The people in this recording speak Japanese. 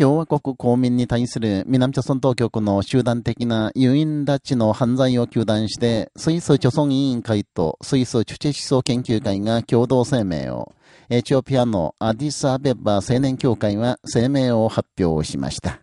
共和国公民に対する南朝鮮当局の集団的な誘引拉致の犯罪を糾弾して、スイス朝鮮委員会とスイスチュチ思想研究会が共同声明を、エチオピアのアディスアベバ青年協会は声明を発表しました。